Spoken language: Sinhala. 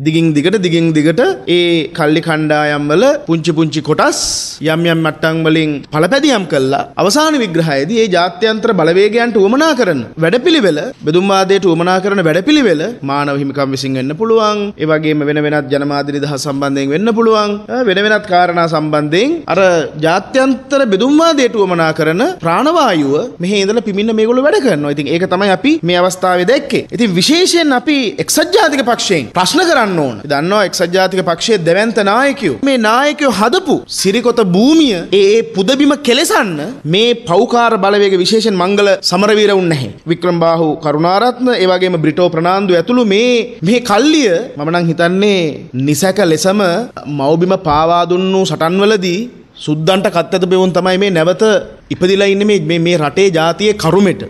දිගින් දිගට දිගින් දිගට ඒ කල්ලි කණ්ඩායම්වල පුංචි පුංචි කොටස් යම් යම් මට්ටම් වලින් පළපැදියම් කළා අවසාන විග්‍රහයේදී ඒ ජාත්‍යන්තර බලවේගයන්ට උවමනා කරන වැඩපිළිවෙල බෙදුම්වාදයට උවමනා කරන වැඩපිළිවෙල මානව හිමිකම් විසින් වෙන්න පුළුවන් ඒ වගේම වෙන වෙනත් ජනමාධ්‍ය නිදහස් සම්බන්ධයෙන් වෙන්න පුළුවන් වෙන වෙනත් කාරණා සම්බන්ධයෙන් අර ජාත්‍යන්තර බෙදුම්වාදයට උවමනා කරන ප්‍රාණවායුව මෙහි ඉඳලා පිමින්න මේගොල්ලෝ වැඩ කරනවා. ඉතින් ඒක තමයි අපි මේ අවස්ථාවේ දැක්කේ. ඉතින් විශේෂයෙන් අපි එක්සත් ජාතික පක්ෂයෙන් ප්‍රශ්න කරන්න ඕන. දන්නවා එක්සත් ජාතික පක්ෂයේ දෙවන්ත නායකයෝ මේ නායකයෝ හදපු සිරිකොත භූමිය ඒ ඒ පුදබිම කෙලෙසන්න මේ පෞකාර බලවේග විශේෂයෙන් මංගල සමරවීරවුන් නැහැ. වික්‍රම් බාහු කරුණාරත්න ඒ වගේම බ්‍රිටෝ ප්‍රනාන්දු ඇතුළු මේ මේ කල්ලිය මම නම් හිතන්නේ නිසැක ලෙසම මව්බිම පාවා දුන්නු සටන්වලදී සුද්දන්ට කත් ඇත බෙවුන් තමයි මේ නැවත ඉපදිලා ඉන්නේ මේ මේ රටේ ජාතියේ කරුමෙට